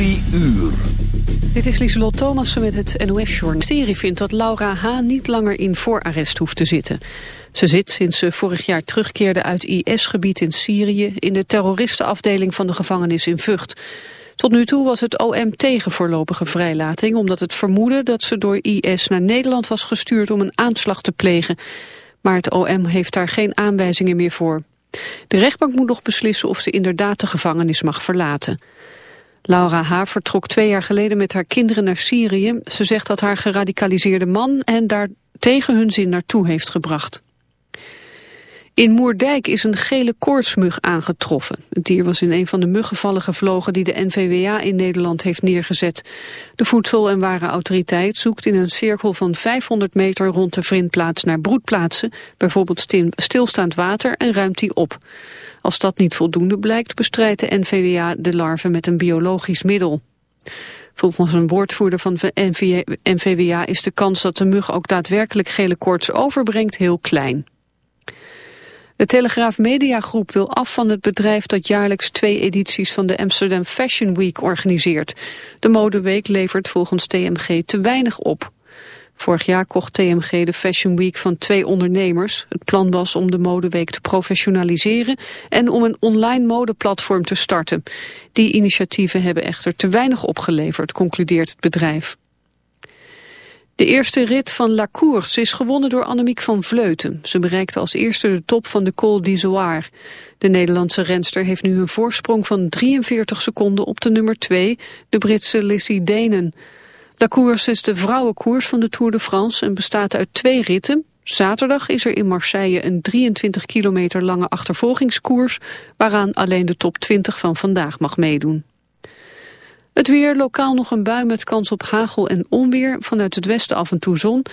Drie uur. Dit is Lieselot Thomassen met het NOS-journal. Serie vindt dat Laura H. niet langer in voorarrest hoeft te zitten. Ze zit sinds ze vorig jaar terugkeerde uit IS-gebied in Syrië... in de terroristenafdeling van de gevangenis in Vught. Tot nu toe was het OM tegen voorlopige vrijlating... omdat het vermoedde dat ze door IS naar Nederland was gestuurd om een aanslag te plegen. Maar het OM heeft daar geen aanwijzingen meer voor. De rechtbank moet nog beslissen of ze inderdaad de gevangenis mag verlaten. Laura H. vertrok twee jaar geleden met haar kinderen naar Syrië. Ze zegt dat haar geradicaliseerde man hen daar tegen hun zin naartoe heeft gebracht. In Moerdijk is een gele koortsmug aangetroffen. Het dier was in een van de muggenvallen gevlogen die de NVWA in Nederland heeft neergezet. De Voedsel- en Warenautoriteit zoekt in een cirkel van 500 meter rond de vrindplaats naar broedplaatsen, bijvoorbeeld stilstaand water, en ruimt die op. Als dat niet voldoende blijkt, bestrijdt de NVWA de larven met een biologisch middel. Volgens een woordvoerder van NVWA is de kans dat de mug ook daadwerkelijk gele koorts overbrengt heel klein. De Telegraaf Mediagroep wil af van het bedrijf dat jaarlijks twee edities van de Amsterdam Fashion Week organiseert. De modeweek levert volgens TMG te weinig op. Vorig jaar kocht TMG de Fashion Week van twee ondernemers. Het plan was om de modeweek te professionaliseren en om een online modeplatform te starten. Die initiatieven hebben echter te weinig opgeleverd, concludeert het bedrijf. De eerste rit van La Course is gewonnen door Annemiek van Vleuten. Ze bereikte als eerste de top van de Col d'Izoard. De Nederlandse renster heeft nu een voorsprong van 43 seconden op de nummer 2, de Britse Lissy Denen. La Course is de vrouwenkoers van de Tour de France en bestaat uit twee ritten. Zaterdag is er in Marseille een 23 kilometer lange achtervolgingskoers... waaraan alleen de top 20 van vandaag mag meedoen. Het weer, lokaal nog een bui met kans op hagel en onweer. Vanuit het westen af en toe zon.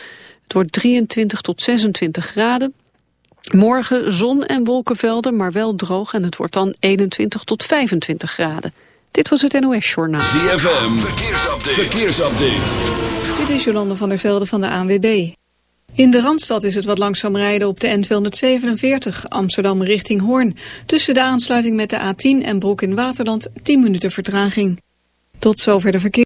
Het wordt 23 tot 26 graden. Morgen zon en wolkenvelden, maar wel droog. En het wordt dan 21 tot 25 graden. Dit was het NOS Journaal. ZFM, verkeersupdate. verkeersupdate. Dit is Jolande van der Velde van de ANWB. In de Randstad is het wat langzaam rijden op de N247 Amsterdam richting Hoorn. Tussen de aansluiting met de A10 en Broek in Waterland 10 minuten vertraging. Tot zover de verkeer.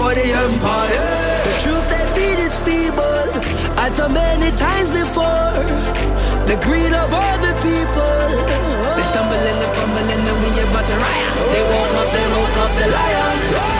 for the empire. The truth they feed is feeble, as so many times before. The greed of other people. They stumbling and fumbling and we about to riot. They woke up, they woke up the lions.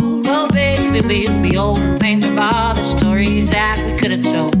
maybe we'll be old and think of all the stories that we could have told.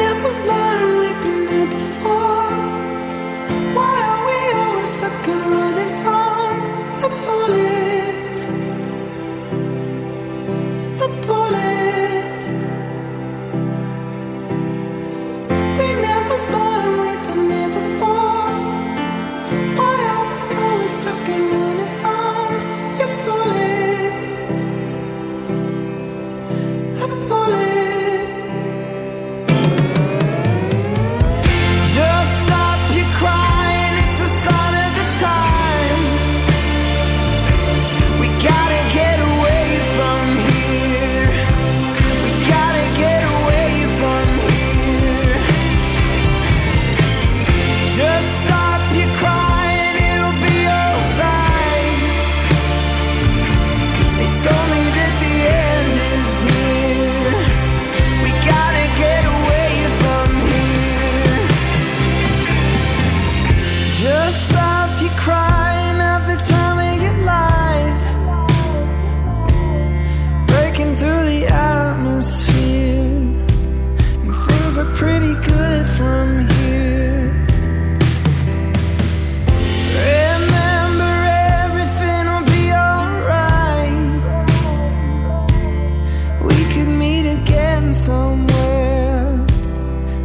somewhere,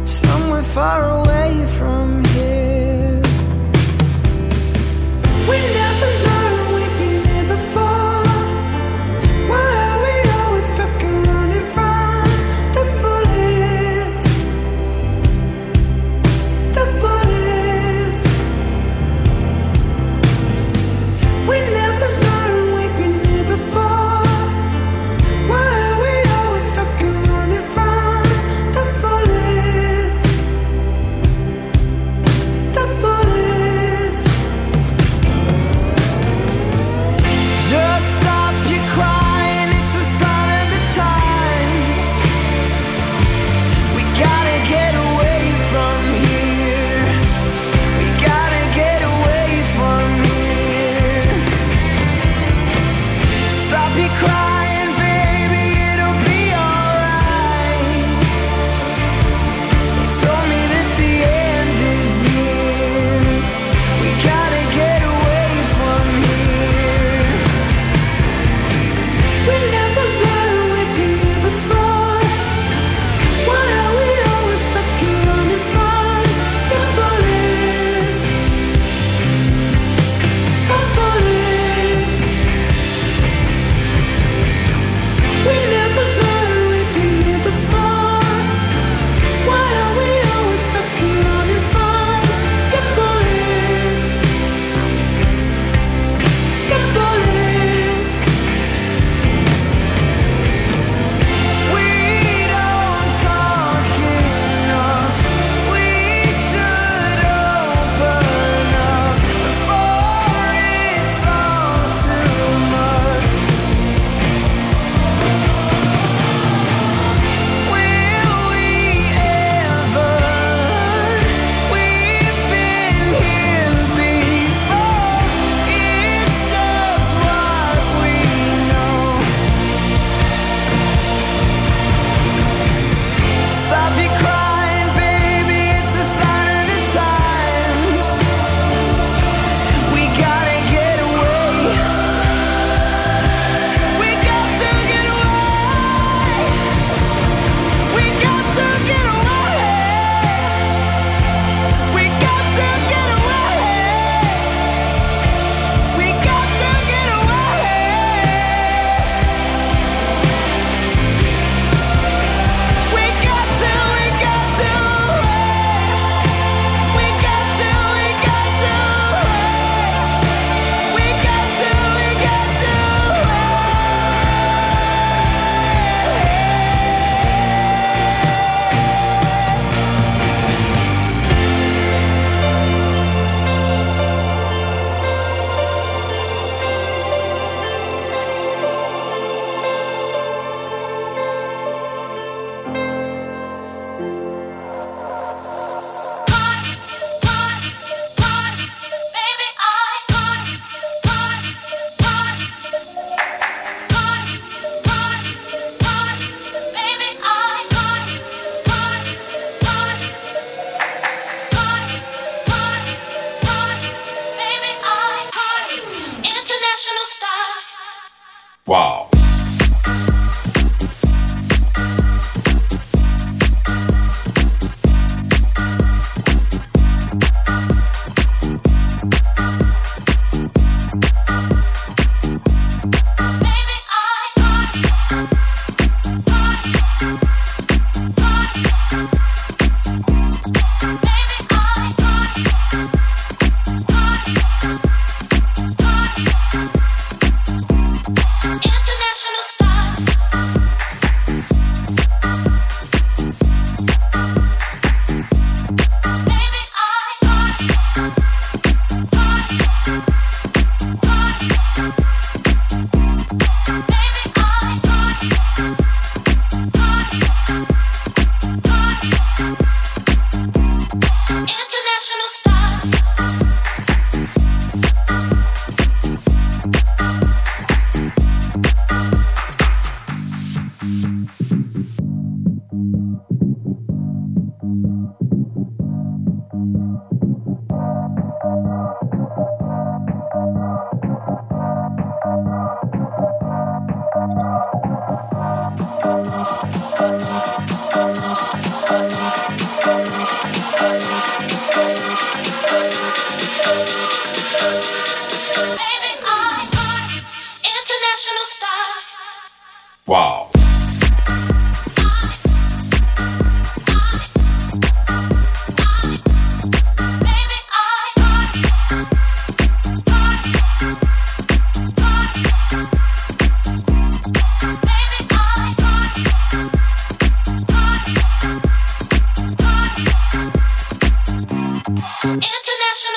somewhere far away.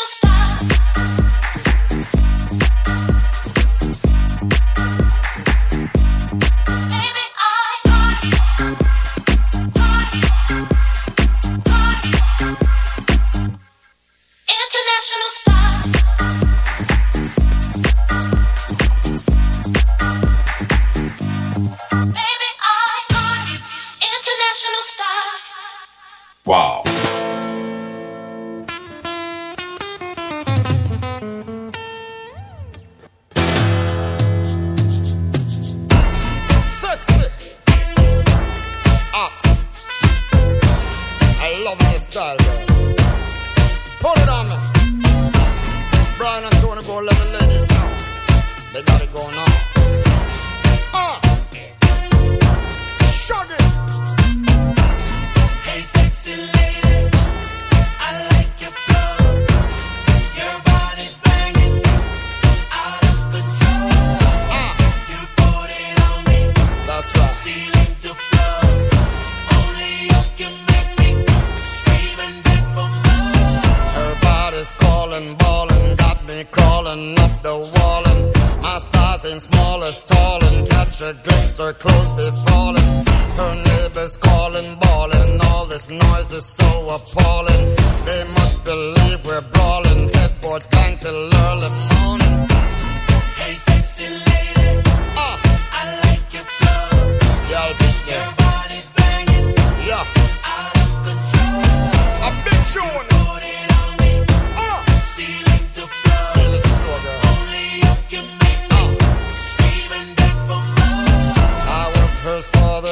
não tá.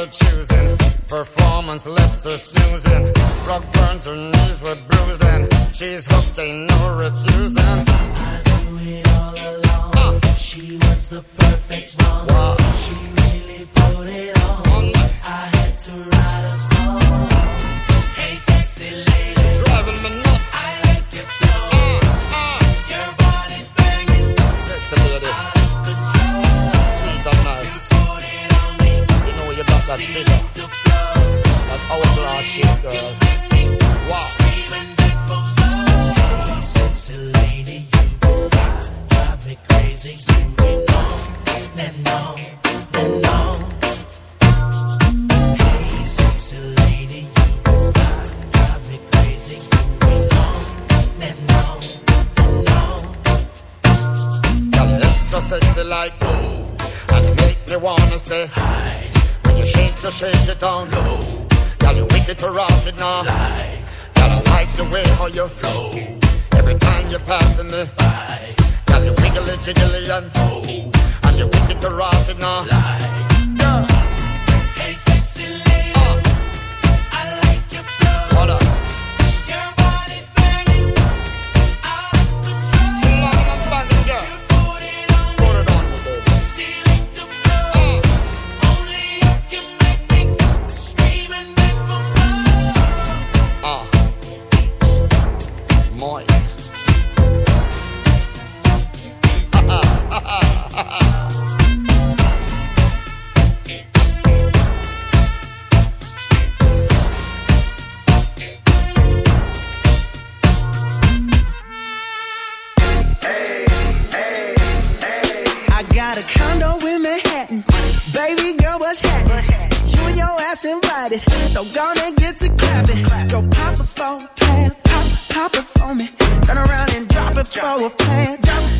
Choosing. Performance left her snoozing. Rock burns, her knees were bruised, and she's hooked, ain't no refusing. Ah, She was the perfect one. wow. She really put it on. Shake, it down low. Girl, you wicked to rot it now. Girl, I like the way how you flow. Every time you're passing me by. Girl, you wiggly jiggly and oh, and you wicked to rot it now. Girl, Hey, sexy lady, uh, I like your flow. what up? Got a condo in Manhattan. Baby girl, what's happening? You and your ass invited. So gonna get to clapping. Go pop a plan. Pop, pop it for me. Turn around and drop it for a plan.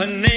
Her name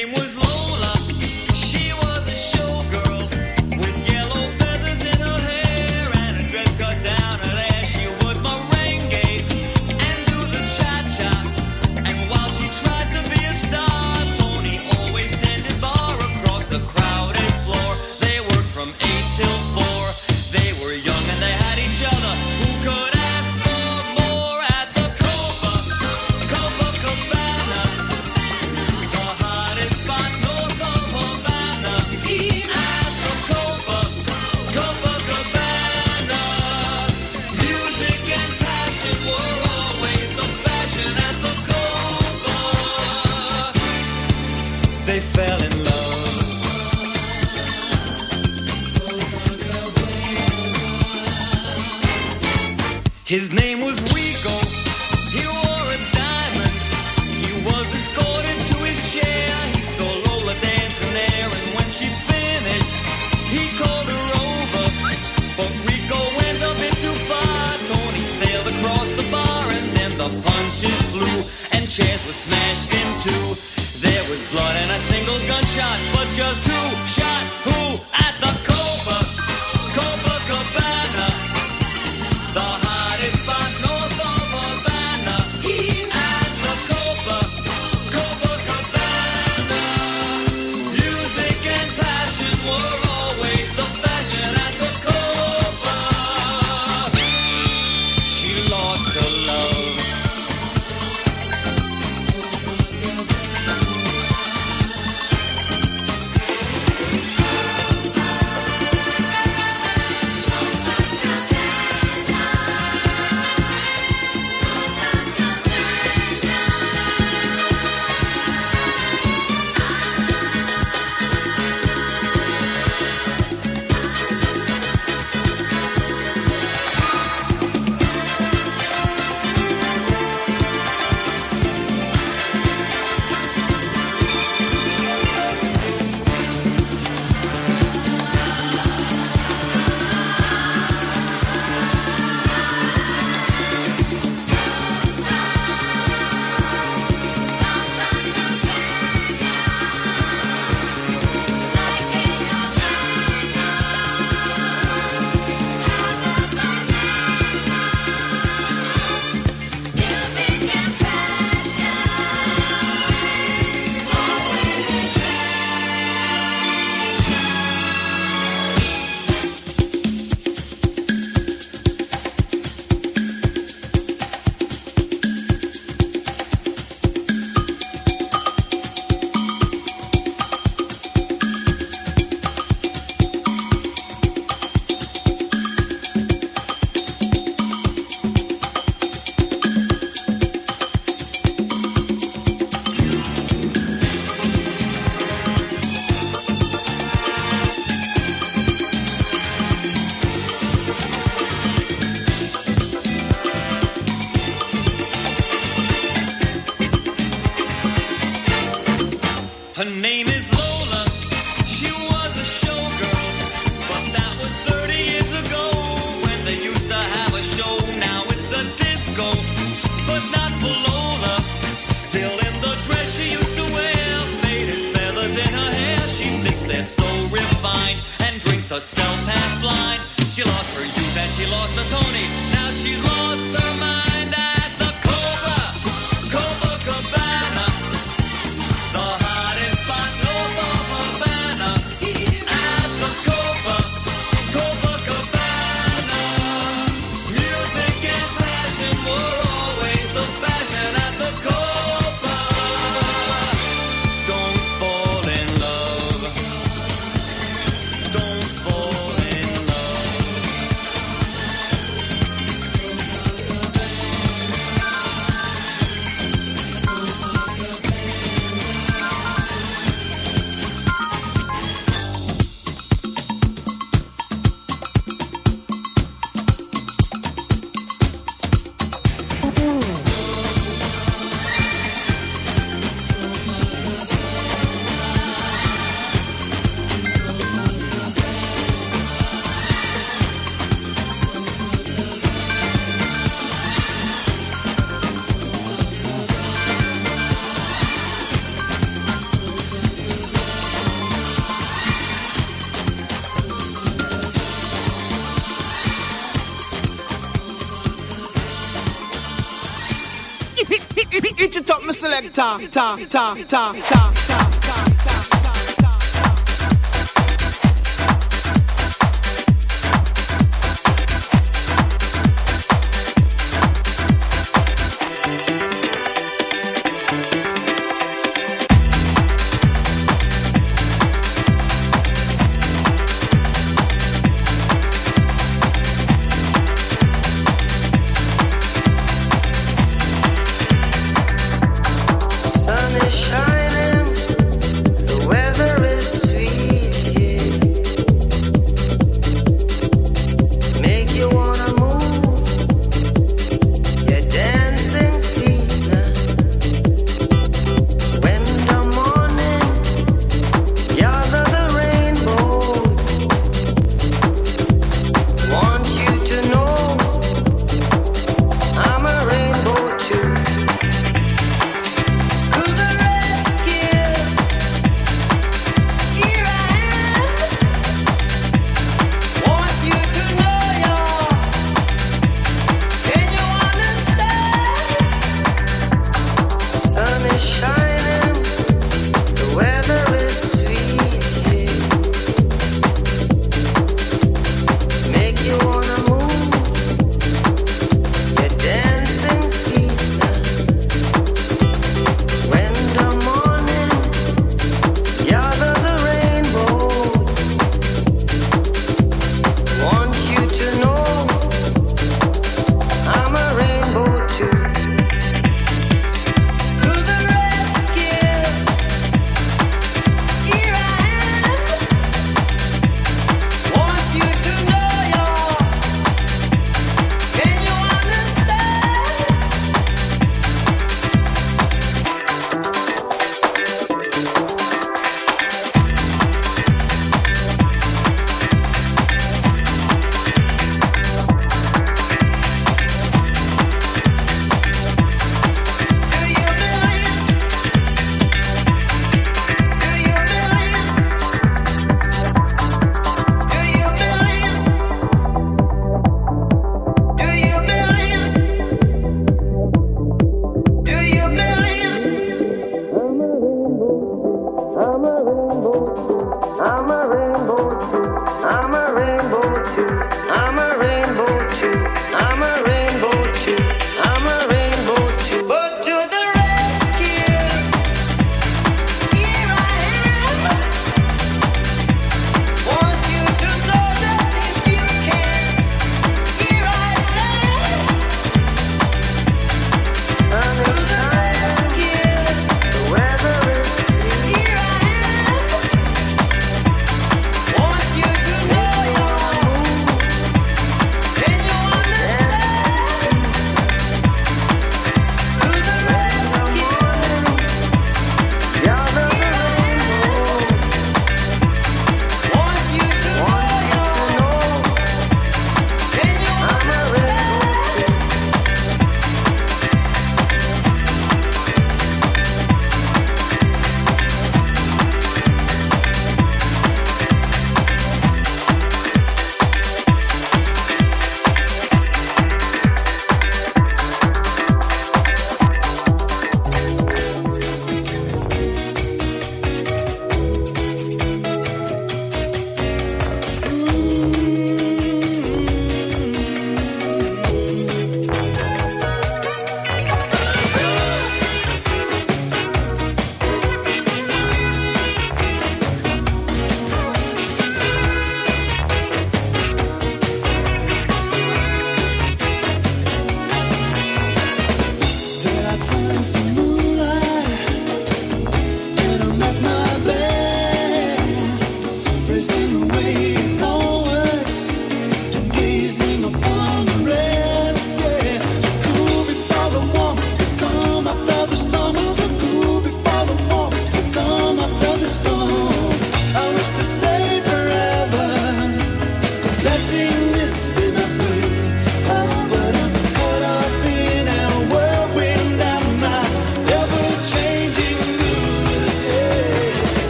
is so refined and drinks herself half blind. She lost her youth and she lost her Tony. Now she lost her. 塔塔塔塔。